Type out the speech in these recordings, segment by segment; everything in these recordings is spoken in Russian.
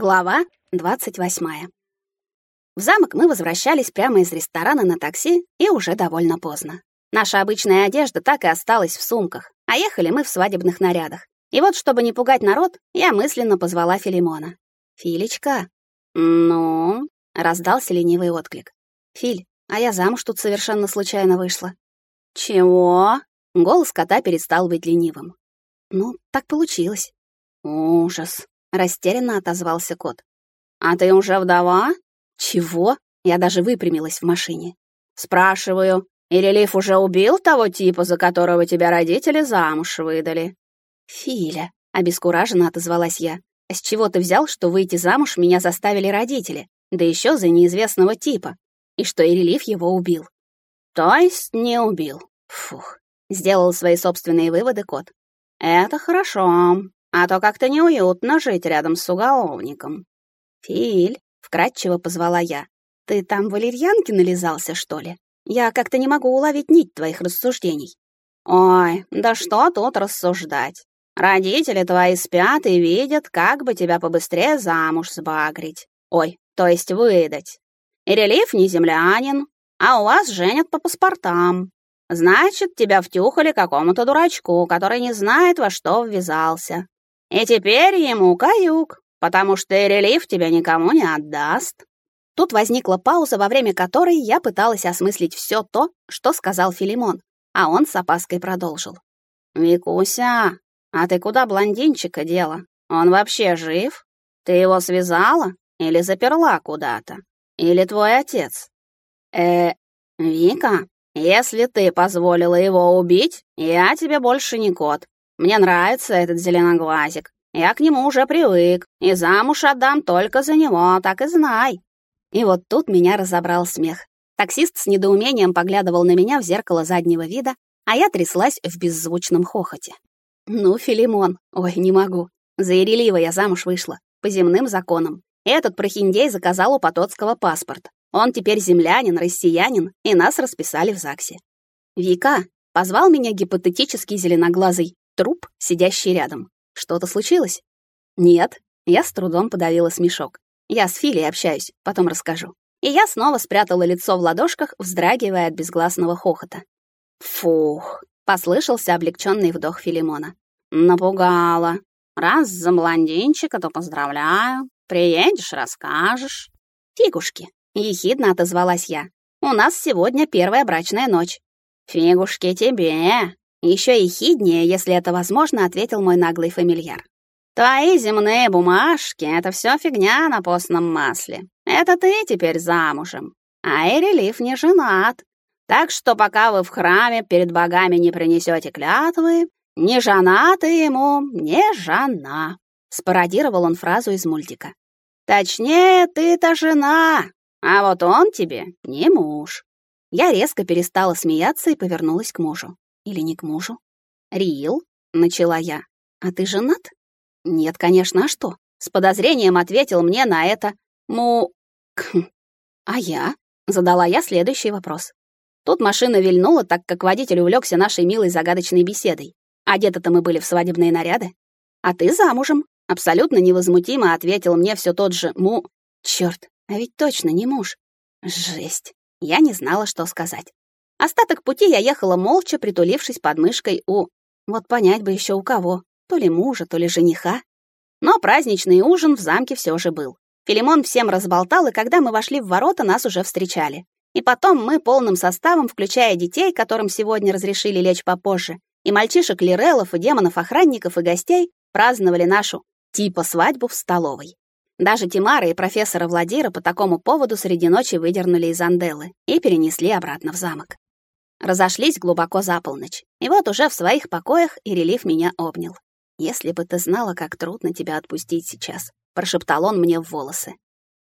Глава 28. В замок мы возвращались прямо из ресторана на такси и уже довольно поздно. Наша обычная одежда так и осталась в сумках, а ехали мы в свадебных нарядах. И вот, чтобы не пугать народ, я мысленно позвала Филимона. «Филечка?» «Ну?» — раздался ленивый отклик. «Филь, а я замуж тут совершенно случайно вышла». «Чего?» — голос кота перестал быть ленивым. «Ну, так получилось». «Ужас!» Растерянно отозвался кот. «А ты уже вдова?» «Чего?» Я даже выпрямилась в машине. «Спрашиваю, и Релиф уже убил того типа, за которого тебя родители замуж выдали?» «Филя», — обескураженно отозвалась я. «А с чего ты взял, что выйти замуж меня заставили родители, да еще за неизвестного типа, и что Ирелиф его убил?» «То есть не убил?» Фух, сделал свои собственные выводы кот. «Это хорошо. А то как-то неуютно жить рядом с уголовником. Филь, вкратчиво позвала я. Ты там валерьянки нализался, что ли? Я как-то не могу уловить нить твоих рассуждений. Ой, да что тут рассуждать? Родители твои спят и видят, как бы тебя побыстрее замуж сбагрить. Ой, то есть выдать. И релиф не землянин, а у вас женят по паспортам. Значит, тебя втюхали какому-то дурачку, который не знает, во что ввязался. И теперь ему каюк, потому что релиф тебя никому не отдаст. Тут возникла пауза, во время которой я пыталась осмыслить все то, что сказал Филимон, а он с опаской продолжил. «Викуся, а ты куда блондинчика дела? Он вообще жив? Ты его связала или заперла куда-то? Или твой отец?» «Э, Вика, если ты позволила его убить, я тебе больше не кот, мне нравится этот зеленоглазик. Я к нему уже привык, и замуж отдам только за него, так и знай». И вот тут меня разобрал смех. Таксист с недоумением поглядывал на меня в зеркало заднего вида, а я тряслась в беззвучном хохоте. «Ну, Филимон, ой, не могу. За Ирелиева я замуж вышла, по земным законам. Этот прохиндей заказал у Потоцкого паспорт. Он теперь землянин, россиянин, и нас расписали в ЗАГСе. Вика позвал меня гипотетический зеленоглазый труп, сидящий рядом. Что-то случилось? Нет. Я с трудом подавила смешок. Я с Филей общаюсь, потом расскажу. И я снова спрятала лицо в ладошках, вздрагивая от безгласного хохота. Фух, послышался облегченный вдох Филимона. Напугала. Раз за блондинчика, то поздравляю. Приедешь, расскажешь. Фигушки, ехидно отозвалась я. У нас сегодня первая брачная ночь. Фигушки тебе, еще и хиднее, если это возможно, ответил мой наглый фамильяр. Твои земные бумажки — это все фигня на постном масле. Это ты теперь замужем. А Эрелиф не женат. Так что пока вы в храме перед богами не принесете клятвы, не жена ты ему, не жена. Спародировал он фразу из мультика. Точнее, ты-то жена, а вот он тебе не муж. Я резко перестала смеяться и повернулась к мужу. Или не к мужу? Рил, начала я. А ты женат? Нет, конечно, а что? С подозрением ответил мне на это му А я? Задала я следующий вопрос. Тут машина вильнула, так как водитель увлекся нашей милой загадочной беседой. Одеты-то мы были в свадебные наряды. А ты замужем? Абсолютно невозмутимо ответил мне все тот же му. Черт, а ведь точно не муж. Жесть. Я не знала, что сказать. Остаток пути я ехала молча, притулившись под мышкой у... Вот понять бы еще у кого, то ли мужа, то ли жениха. Но праздничный ужин в замке все же был. Филимон всем разболтал, и когда мы вошли в ворота, нас уже встречали. И потом мы полным составом, включая детей, которым сегодня разрешили лечь попозже, и мальчишек Лирелов, и демонов-охранников, и гостей, праздновали нашу типа свадьбу в столовой. Даже Тимара и профессора Владира по такому поводу среди ночи выдернули из Анделы и перенесли обратно в замок. Разошлись глубоко за полночь. И вот уже в своих покоях Ирелив меня обнял. «Если бы ты знала, как трудно тебя отпустить сейчас», — прошептал он мне в волосы.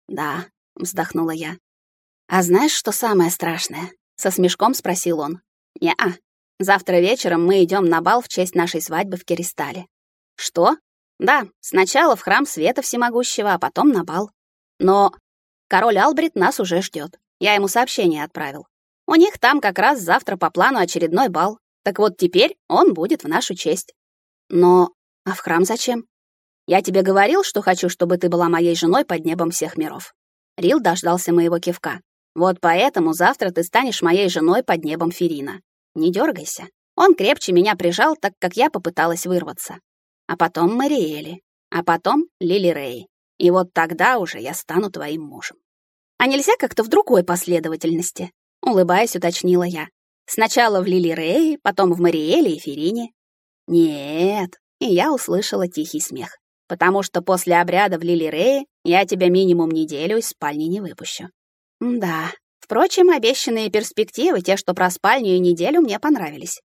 «Да», — вздохнула я. «А знаешь, что самое страшное?» — со смешком спросил он. «Не-а. Завтра вечером мы идем на бал в честь нашей свадьбы в Керистале». «Что?» «Да, сначала в храм Света Всемогущего, а потом на бал. Но король Албрит нас уже ждет. Я ему сообщение отправил. У них там как раз завтра по плану очередной бал. Так вот теперь он будет в нашу честь. Но а в храм зачем? Я тебе говорил, что хочу, чтобы ты была моей женой под небом всех миров. Рил дождался моего кивка. Вот поэтому завтра ты станешь моей женой под небом Ферина. Не дергайся. Он крепче меня прижал, так как я попыталась вырваться. А потом Мариэли, а потом Лили Рэй. И вот тогда уже я стану твоим мужем. А нельзя как-то в другой последовательности? Улыбаясь, уточнила я. Сначала в Лили Рэй, потом в Мариэле и Ферине. Нет, и я услышала тихий смех. Потому что после обряда в Лили Рее я тебя минимум неделю из спальни не выпущу. Да. Впрочем, обещанные перспективы, те, что про спальню и неделю, мне понравились.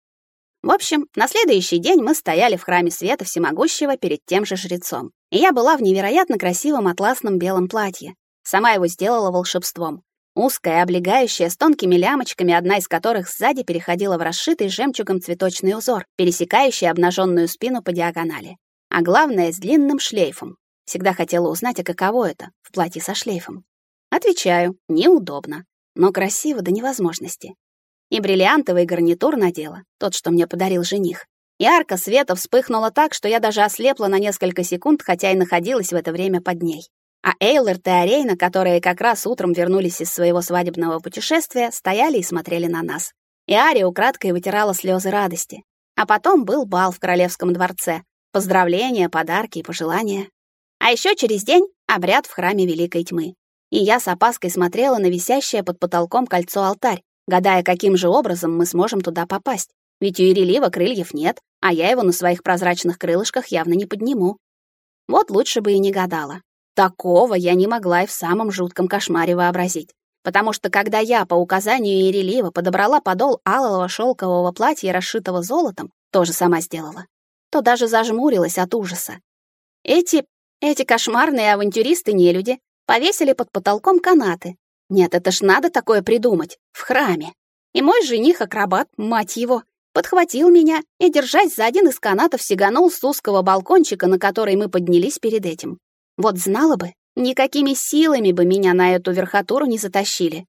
В общем, на следующий день мы стояли в храме света всемогущего перед тем же жрецом. И я была в невероятно красивом атласном белом платье. Сама его сделала волшебством. Узкая, облегающая, с тонкими лямочками, одна из которых сзади переходила в расшитый жемчугом цветочный узор, пересекающий обнаженную спину по диагонали. А главное, с длинным шлейфом. Всегда хотела узнать, а каково это — в платье со шлейфом. Отвечаю, неудобно, но красиво до невозможности. И бриллиантовый гарнитур надела, тот, что мне подарил жених. И арка света вспыхнула так, что я даже ослепла на несколько секунд, хотя и находилась в это время под ней. А Эйлерт и Арейна, которые как раз утром вернулись из своего свадебного путешествия, стояли и смотрели на нас. И Ари украдкой вытирала слезы радости. А потом был бал в королевском дворце. Поздравления, подарки и пожелания. А еще через день обряд в храме Великой Тьмы. И я с опаской смотрела на висящее под потолком кольцо-алтарь, гадая, каким же образом мы сможем туда попасть. Ведь у Ирелива крыльев нет, а я его на своих прозрачных крылышках явно не подниму. Вот лучше бы и не гадала. Такого я не могла и в самом жутком кошмаре вообразить. Потому что когда я по указанию Ирелива подобрала подол алого шелкового платья, расшитого золотом, тоже сама сделала, то даже зажмурилась от ужаса. Эти, эти кошмарные авантюристы-нелюди повесили под потолком канаты. Нет, это ж надо такое придумать, в храме. И мой жених-акробат, мать его, подхватил меня и, держась за один из канатов, сиганул с узкого балкончика, на который мы поднялись перед этим. Вот знала бы, никакими силами бы меня на эту верхотуру не затащили.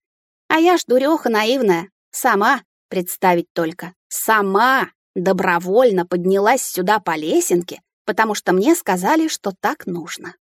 А я ж дурёха наивная, сама, представить только, сама добровольно поднялась сюда по лесенке, потому что мне сказали, что так нужно.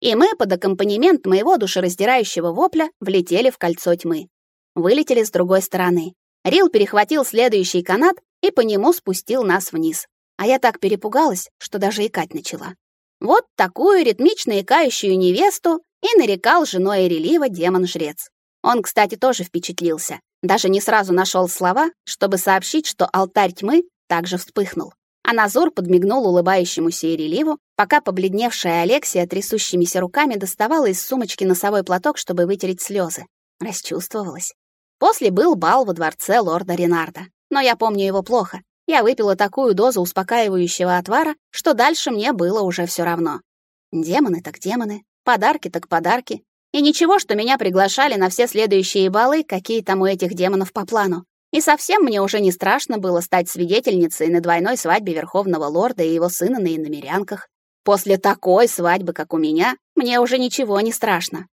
И мы под аккомпанемент моего душераздирающего вопля влетели в кольцо тьмы. Вылетели с другой стороны. Рил перехватил следующий канат и по нему спустил нас вниз. А я так перепугалась, что даже икать начала. Вот такую ритмично икающую невесту и нарекал женой Эрелива демон-жрец. Он, кстати, тоже впечатлился. Даже не сразу нашел слова, чтобы сообщить, что алтарь тьмы также вспыхнул. А Назор подмигнул улыбающемуся Иреливу, пока побледневшая Алексия трясущимися руками доставала из сумочки носовой платок, чтобы вытереть слезы. Расчувствовалась. После был бал во дворце лорда Ренарда. Но я помню его плохо. Я выпила такую дозу успокаивающего отвара, что дальше мне было уже все равно. Демоны так демоны, подарки так подарки. И ничего, что меня приглашали на все следующие балы, какие там у этих демонов по плану. И совсем мне уже не страшно было стать свидетельницей на двойной свадьбе Верховного Лорда и его сына на иномерянках. После такой свадьбы, как у меня, мне уже ничего не страшно.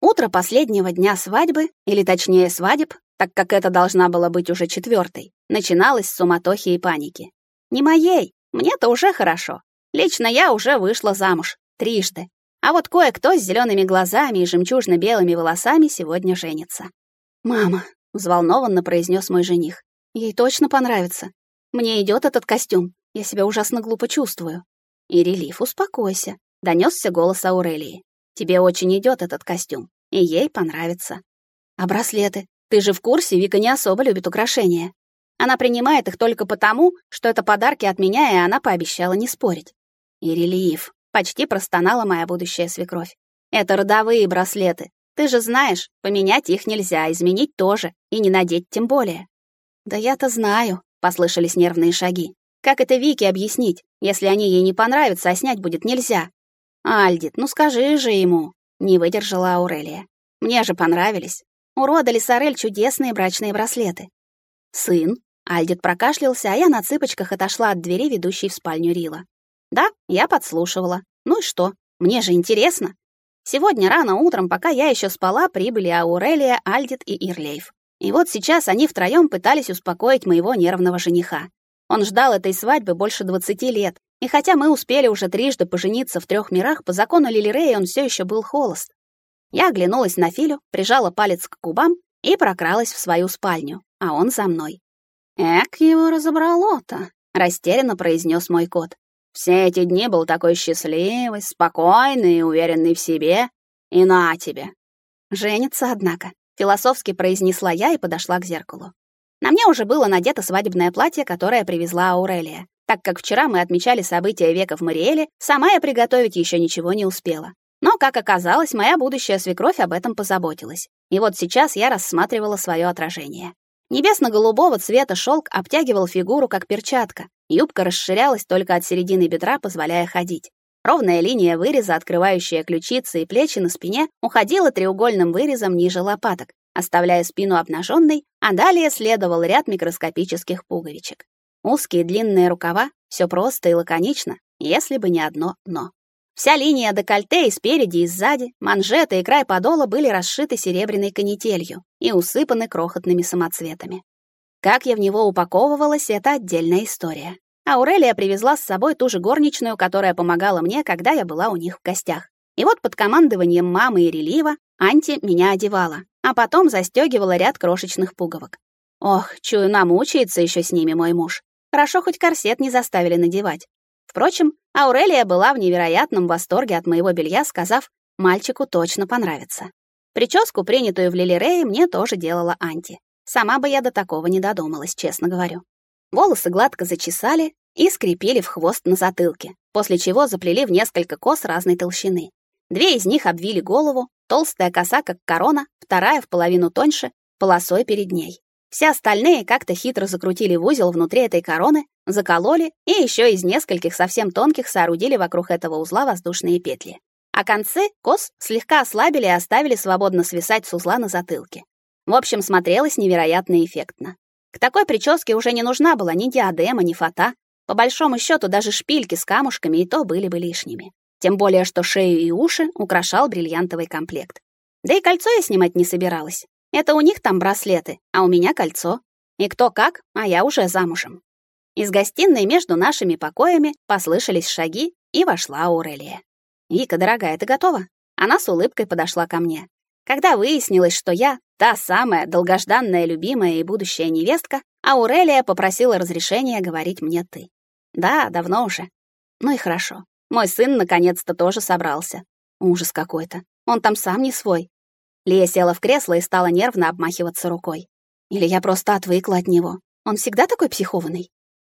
Утро последнего дня свадьбы, или точнее свадеб, так как это должна была быть уже четвертой, начиналось с суматохи и паники. Не моей, мне-то уже хорошо. Лично я уже вышла замуж, трижды. А вот кое-кто с зелеными глазами и жемчужно-белыми волосами сегодня женится. «Мама», — взволнованно произнес мой жених, — «ей точно понравится. Мне идет этот костюм, я себя ужасно глупо чувствую». «И релиф, успокойся», — донесся голос Аурелии. «Тебе очень идет этот костюм, и ей понравится». «А браслеты? Ты же в курсе, Вика не особо любит украшения. Она принимает их только потому, что это подарки от меня, и она пообещала не спорить. И рельеф. Почти простонала моя будущая свекровь. Это родовые браслеты. Ты же знаешь, поменять их нельзя, изменить тоже, и не надеть тем более. Да я-то знаю, послышались нервные шаги. Как это Вике объяснить, если они ей не понравятся, а снять будет нельзя? Альдит, ну скажи же ему, не выдержала Аурелия. Мне же понравились. У рода Лисарель чудесные брачные браслеты. Сын, Альдит прокашлялся, а я на цыпочках отошла от двери, ведущей в спальню Рила. Да, я подслушивала. Ну и что? Мне же интересно. Сегодня рано утром, пока я еще спала, прибыли Аурелия, Альдит и Ирлейф. И вот сейчас они втроем пытались успокоить моего нервного жениха. Он ждал этой свадьбы больше 20 лет, И хотя мы успели уже трижды пожениться в трех мирах, по закону Лилирея он все еще был холост. Я оглянулась на Филю, прижала палец к губам и прокралась в свою спальню, а он за мной. «Эк, его разобрало-то», — растерянно произнес мой кот. «Все эти дни был такой счастливый, спокойный и уверенный в себе. И на тебе». «Женится, однако», — философски произнесла я и подошла к зеркалу. На мне уже было надето свадебное платье, которое привезла Аурелия. Так как вчера мы отмечали события века в Мариэле, сама я приготовить еще ничего не успела. Но, как оказалось, моя будущая свекровь об этом позаботилась. И вот сейчас я рассматривала свое отражение. Небесно-голубого цвета шелк обтягивал фигуру как перчатка. Юбка расширялась только от середины бедра, позволяя ходить. Ровная линия выреза, открывающая ключицы и плечи на спине, уходила треугольным вырезом ниже лопаток, оставляя спину обнаженной, а далее следовал ряд микроскопических пуговичек. Узкие длинные рукава, все просто и лаконично, если бы не одно «но». Вся линия декольте и спереди, и сзади, манжеты и край подола были расшиты серебряной канителью и усыпаны крохотными самоцветами. Как я в него упаковывалась, это отдельная история. Аурелия привезла с собой ту же горничную, которая помогала мне, когда я была у них в гостях. И вот под командованием мамы и релива Анти меня одевала, а потом застегивала ряд крошечных пуговок. Ох, чую, намучается еще с ними мой муж. Хорошо, хоть корсет не заставили надевать. Впрочем, Аурелия была в невероятном восторге от моего белья, сказав, мальчику точно понравится. Прическу, принятую в Лилирее, мне тоже делала Анти. Сама бы я до такого не додумалась, честно говорю. Волосы гладко зачесали и скрепили в хвост на затылке, после чего заплели в несколько кос разной толщины. Две из них обвили голову, толстая коса как корона, вторая в половину тоньше, полосой перед ней. Все остальные как-то хитро закрутили в узел внутри этой короны, закололи и еще из нескольких совсем тонких соорудили вокруг этого узла воздушные петли. А концы кос слегка ослабили и оставили свободно свисать с узла на затылке. В общем, смотрелось невероятно эффектно. К такой прическе уже не нужна была ни диадема, ни фата. По большому счету даже шпильки с камушками и то были бы лишними. Тем более, что шею и уши украшал бриллиантовый комплект. Да и кольцо я снимать не собиралась. Это у них там браслеты, а у меня кольцо. И кто как, а я уже замужем. Из гостиной между нашими покоями послышались шаги, и вошла Аурелия. «Вика, дорогая, ты готова?» Она с улыбкой подошла ко мне. Когда выяснилось, что я та самая долгожданная любимая и будущая невестка, Аурелия попросила разрешения говорить мне «ты». Да, давно уже. Ну и хорошо. Мой сын наконец-то тоже собрался. Ужас какой-то. Он там сам не свой. Лия села в кресло и стала нервно обмахиваться рукой. Или я просто отвыкла от него. Он всегда такой психованный?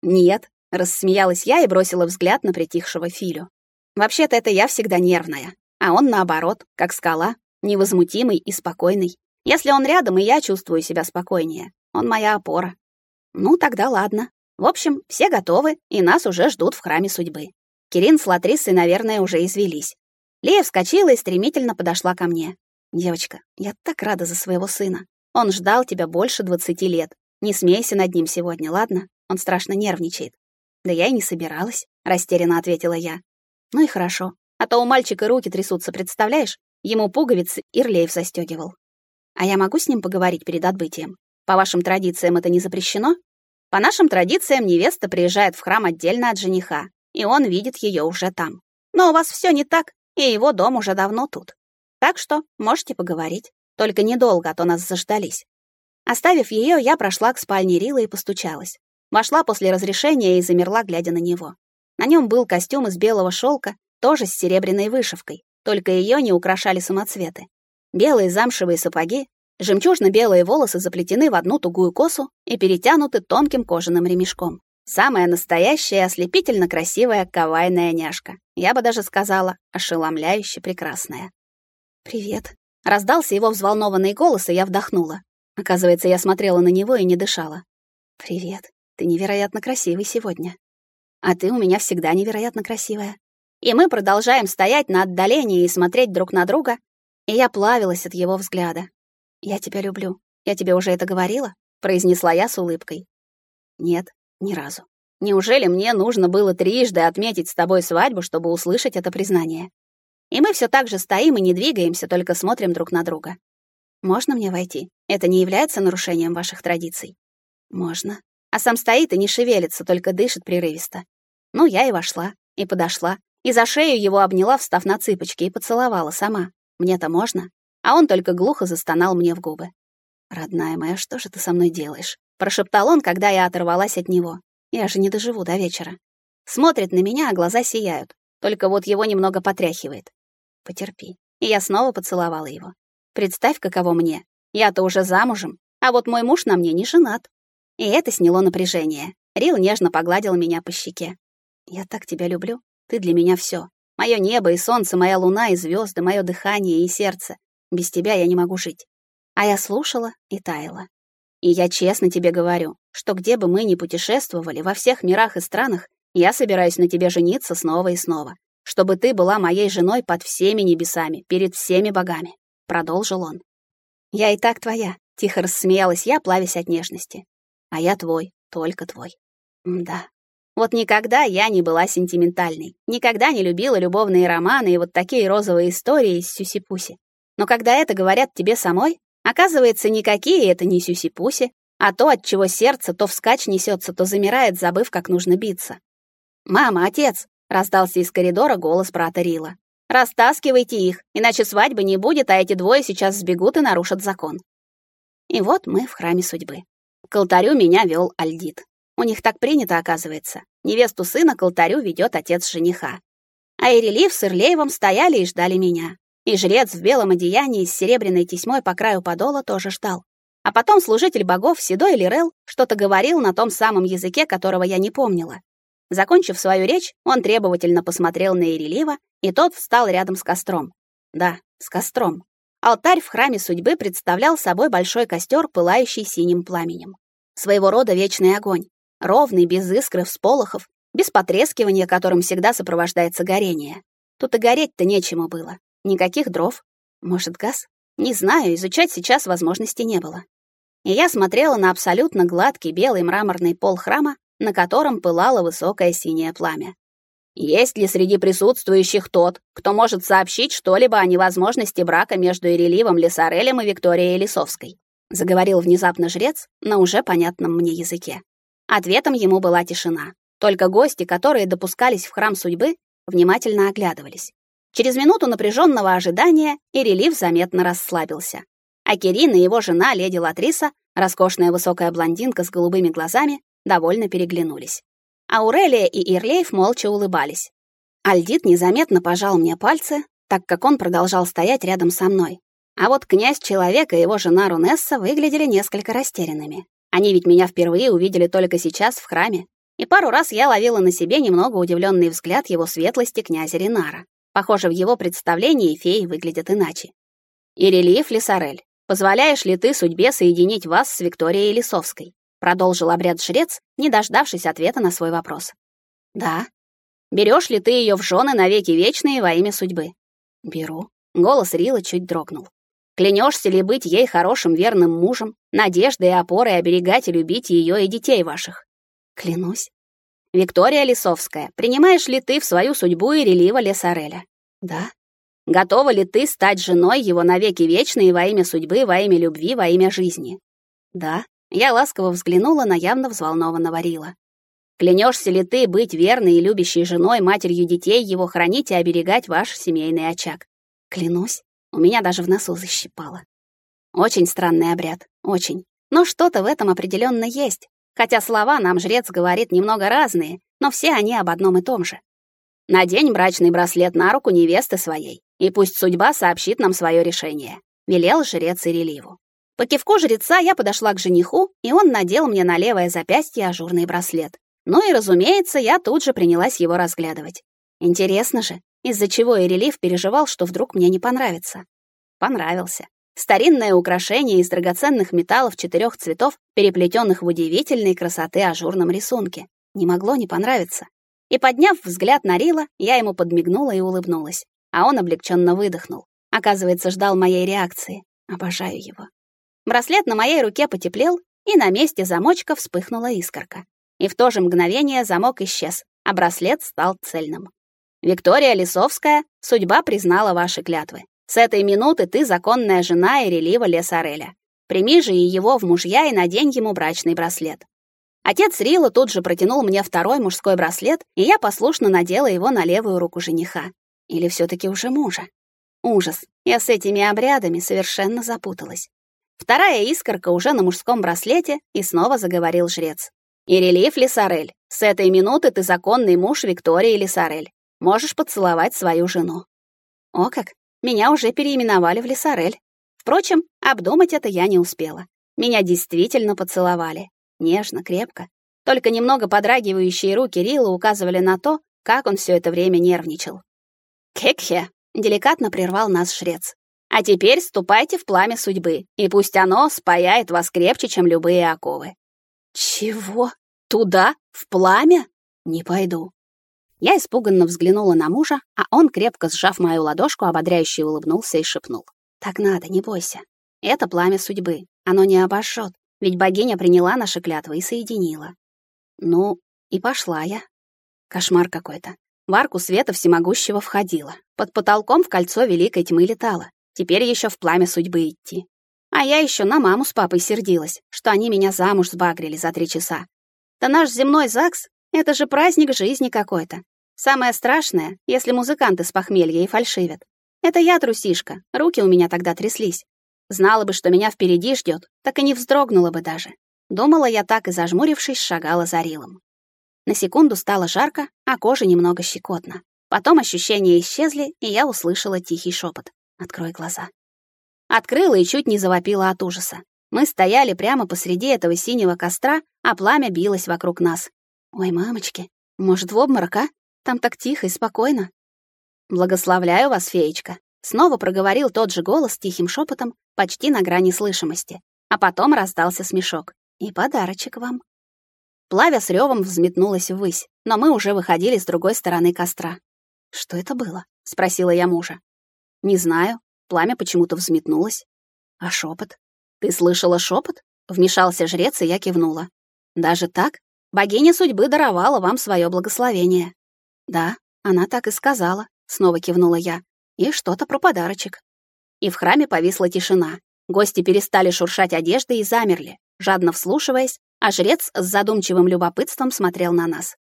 Нет, рассмеялась я и бросила взгляд на притихшего Филю. Вообще-то это я всегда нервная, а он наоборот, как скала, невозмутимый и спокойный. Если он рядом, и я чувствую себя спокойнее. Он моя опора. Ну, тогда ладно. В общем, все готовы, и нас уже ждут в храме судьбы. Кирин с Латрисой, наверное, уже извелись. Лея вскочила и стремительно подошла ко мне. Девочка, я так рада за своего сына. Он ждал тебя больше двадцати лет. Не смейся над ним сегодня, ладно? Он страшно нервничает. Да я и не собиралась, растерянно ответила я. Ну и хорошо. А то у мальчика руки трясутся, представляешь? Ему пуговицы Ирлеев застегивал. А я могу с ним поговорить перед отбытием? По вашим традициям это не запрещено? По нашим традициям невеста приезжает в храм отдельно от жениха, и он видит ее уже там. Но у вас все не так, и его дом уже давно тут. Так что можете поговорить. Только недолго, а то нас заждались. Оставив ее, я прошла к спальне Рила и постучалась. Вошла после разрешения и замерла, глядя на него. На нем был костюм из белого шелка, тоже с серебряной вышивкой, только ее не украшали самоцветы. Белые замшевые сапоги, жемчужно-белые волосы заплетены в одну тугую косу и перетянуты тонким кожаным ремешком. Самая настоящая, ослепительно красивая кавайная няшка. Я бы даже сказала, ошеломляюще прекрасная. «Привет». Раздался его взволнованный голос, и я вдохнула. Оказывается, я смотрела на него и не дышала. «Привет. Ты невероятно красивый сегодня. А ты у меня всегда невероятно красивая». И мы продолжаем стоять на отдалении и смотреть друг на друга, и я плавилась от его взгляда. «Я тебя люблю. Я тебе уже это говорила?» — произнесла я с улыбкой. «Нет, ни разу. Неужели мне нужно было трижды отметить с тобой свадьбу, чтобы услышать это признание? И мы все так же стоим и не двигаемся, только смотрим друг на друга. Можно мне войти? Это не является нарушением ваших традиций? Можно. А сам стоит и не шевелится, только дышит прерывисто. Ну, я и вошла, и подошла, и за шею его обняла, встав на цыпочки, и поцеловала сама. Мне-то можно. А он только глухо застонал мне в губы. «Родная моя, что же ты со мной делаешь?» Прошептал он, когда я оторвалась от него. «Я же не доживу до вечера». Смотрит на меня, а глаза сияют. Только вот его немного потряхивает. Потерпи. И я снова поцеловала его. Представь, каково мне. Я-то уже замужем, а вот мой муж на мне не женат. И это сняло напряжение. Рил нежно погладил меня по щеке. «Я так тебя люблю. Ты для меня все. Мое небо и солнце, моя луна и звезды, мое дыхание и сердце. Без тебя я не могу жить». А я слушала и таяла. И я честно тебе говорю, что где бы мы ни путешествовали, во всех мирах и странах, я собираюсь на тебе жениться снова и снова, чтобы ты была моей женой под всеми небесами, перед всеми богами», — продолжил он. «Я и так твоя», — тихо рассмеялась я, плавясь от нежности. «А я твой, только твой». Да. Вот никогда я не была сентиментальной, никогда не любила любовные романы и вот такие розовые истории из сюси-пуси. Но когда это говорят тебе самой, оказывается, никакие это не сюси-пуси, а то, от чего сердце то вскачь несется, то замирает, забыв, как нужно биться. «Мама, отец!» — раздался из коридора голос брата Рила. «Растаскивайте их, иначе свадьбы не будет, а эти двое сейчас сбегут и нарушат закон». И вот мы в храме судьбы. К алтарю меня вел Альдит. У них так принято, оказывается. Невесту сына к алтарю ведет отец жениха. А Ирелив с Ирлеевым стояли и ждали меня. И жрец в белом одеянии с серебряной тесьмой по краю подола тоже ждал. А потом служитель богов Седой Лирел что-то говорил на том самом языке, которого я не помнила. Закончив свою речь, он требовательно посмотрел на Ирелива, и тот встал рядом с костром. Да, с костром. Алтарь в храме судьбы представлял собой большой костер, пылающий синим пламенем. Своего рода вечный огонь ровный, без искры всполохов, без потрескивания, которым всегда сопровождается горение. Тут и гореть-то нечему было. Никаких дров. Может, газ? Не знаю, изучать сейчас возможности не было. И я смотрела на абсолютно гладкий белый мраморный пол храма, на котором пылало высокое синее пламя. Есть ли среди присутствующих тот, кто может сообщить что-либо о невозможности брака между Иреливом Лесарелем и Викторией Лисовской? заговорил внезапно жрец на уже понятном мне языке. Ответом ему была тишина. Только гости, которые допускались в храм судьбы, внимательно оглядывались. Через минуту напряженного ожидания Ирелив заметно расслабился. А Кирин и его жена, леди Латриса, роскошная высокая блондинка с голубыми глазами, довольно переглянулись. Аурелия и Ирлейф молча улыбались. Альдит незаметно пожал мне пальцы, так как он продолжал стоять рядом со мной. А вот князь Человек и его жена Рунесса выглядели несколько растерянными. Они ведь меня впервые увидели только сейчас в храме, и пару раз я ловила на себе немного удивленный взгляд его светлости князя Ринара. Похоже, в его представлении феи выглядят иначе. «Ирелиев Лисарель, позволяешь ли ты судьбе соединить вас с Викторией Лисовской?» Продолжил обряд жрец, не дождавшись ответа на свой вопрос. «Да». «Берешь ли ты ее в жены навеки вечные во имя судьбы?» «Беру». Голос Рила чуть дрогнул. Клянешься ли быть ей хорошим верным мужем, надеждой и опорой оберегать и любить ее и детей ваших? Клянусь. Виктория Лисовская, принимаешь ли ты в свою судьбу и релива Лесареля? Да. Готова ли ты стать женой его навеки вечные во имя судьбы, во имя любви, во имя жизни? Да. Я ласково взглянула на явно взволнованного Рила. Клянешься ли ты быть верной и любящей женой, матерью детей его, хранить и оберегать ваш семейный очаг? Клянусь. У меня даже в носу защипало. Очень странный обряд, очень. Но что-то в этом определенно есть. Хотя слова нам жрец говорит немного разные, но все они об одном и том же. Надень брачный браслет на руку невесты своей, и пусть судьба сообщит нам свое решение, велел жрец Иреливу. По кивку жреца я подошла к жениху, и он надел мне на левое запястье ажурный браслет. Ну и, разумеется, я тут же принялась его разглядывать. Интересно же, из-за чего Ирелив переживал, что вдруг мне не понравится. Понравился. Старинное украшение из драгоценных металлов четырех цветов, переплетенных в удивительной красоты ажурном рисунке. Не могло не понравиться. И подняв взгляд на Рила, я ему подмигнула и улыбнулась, а он облегченно выдохнул. Оказывается, ждал моей реакции. Обожаю его. Браслет на моей руке потеплел, и на месте замочка вспыхнула искорка. И в то же мгновение замок исчез, а браслет стал цельным. Виктория Лисовская, судьба признала ваши клятвы. С этой минуты ты законная жена Ирелива Лесареля. Прими же и его в мужья и надень ему брачный браслет. Отец Рила тут же протянул мне второй мужской браслет, и я послушно надела его на левую руку жениха. Или все таки уже мужа. Ужас. Я с этими обрядами совершенно запуталась. Вторая искорка уже на мужском браслете, и снова заговорил жрец. «Ирелиф Лисарель, с этой минуты ты законный муж Виктории Лисарель. Можешь поцеловать свою жену». О как, меня уже переименовали в Лисарель. Впрочем, обдумать это я не успела. Меня действительно поцеловали. Нежно, крепко. Только немного подрагивающие руки Рила указывали на то, как он все это время нервничал. «Кекхе!» — деликатно прервал нас жрец. «А теперь ступайте в пламя судьбы, и пусть оно спаяет вас крепче, чем любые оковы». «Чего? Туда? В пламя? Не пойду». Я испуганно взглянула на мужа, а он, крепко сжав мою ладошку, ободряюще улыбнулся и шепнул. «Так надо, не бойся. Это пламя судьбы. Оно не обожжет. Ведь богиня приняла наши клятвы и соединила. Ну, и пошла я. Кошмар какой-то. В арку света всемогущего входила. Под потолком в кольцо великой тьмы летала. Теперь еще в пламя судьбы идти. А я еще на маму с папой сердилась, что они меня замуж сбагрили за три часа. Да наш земной ЗАГС — это же праздник жизни какой-то. Самое страшное, если музыканты с похмелья и фальшивят. Это я трусишка, руки у меня тогда тряслись. Знала бы, что меня впереди ждет, так и не вздрогнула бы даже. Думала я так и, зажмурившись, шагала за Рилом. На секунду стало жарко, а кожа немного щекотно. Потом ощущения исчезли, и я услышала тихий шепот. «Открой глаза». Открыла и чуть не завопила от ужаса. Мы стояли прямо посреди этого синего костра, а пламя билось вокруг нас. «Ой, мамочки, может, в обморок, а? Там так тихо и спокойно». «Благословляю вас, феечка», Снова проговорил тот же голос тихим шепотом, почти на грани слышимости. А потом раздался смешок. «И подарочек вам». Плавя с ревом взметнулась ввысь, но мы уже выходили с другой стороны костра. «Что это было?» — спросила я мужа. «Не знаю. Пламя почему-то взметнулось. А шепот? Ты слышала шепот? Вмешался жрец, и я кивнула. Даже так? Богиня судьбы даровала вам свое благословение. Да, она так и сказала, снова кивнула я и что-то про подарочек. И в храме повисла тишина. Гости перестали шуршать одеждой и замерли, жадно вслушиваясь, а жрец с задумчивым любопытством смотрел на нас.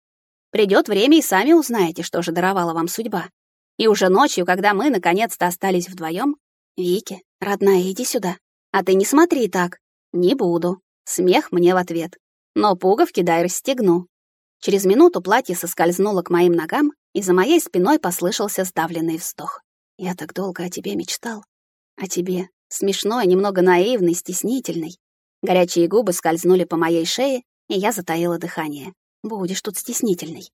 Придет время, и сами узнаете, что же даровала вам судьба. И уже ночью, когда мы наконец-то остались вдвоем, «Вики, родная, иди сюда. А ты не смотри так». «Не буду». Смех мне в ответ. «Но пуговки дай расстегну». Через минуту платье соскользнуло к моим ногам, и за моей спиной послышался сдавленный вздох. Я так долго о тебе мечтал. О тебе. Смешной, немного наивный, стеснительный. Горячие губы скользнули по моей шее, и я затаила дыхание. Будешь тут стеснительный.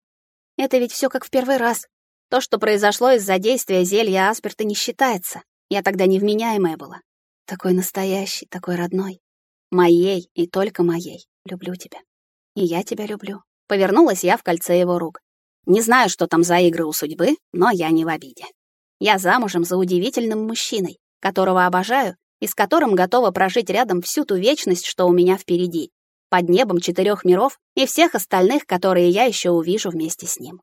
Это ведь все как в первый раз. То, что произошло из-за действия зелья Асперта, не считается. Я тогда невменяемая была. Такой настоящий, такой родной. Моей и только моей. Люблю тебя. И я тебя люблю. Повернулась я в кольце его рук. Не знаю, что там за игры у судьбы, но я не в обиде. Я замужем за удивительным мужчиной, которого обожаю и с которым готова прожить рядом всю ту вечность, что у меня впереди, под небом четырех миров и всех остальных, которые я еще увижу вместе с ним.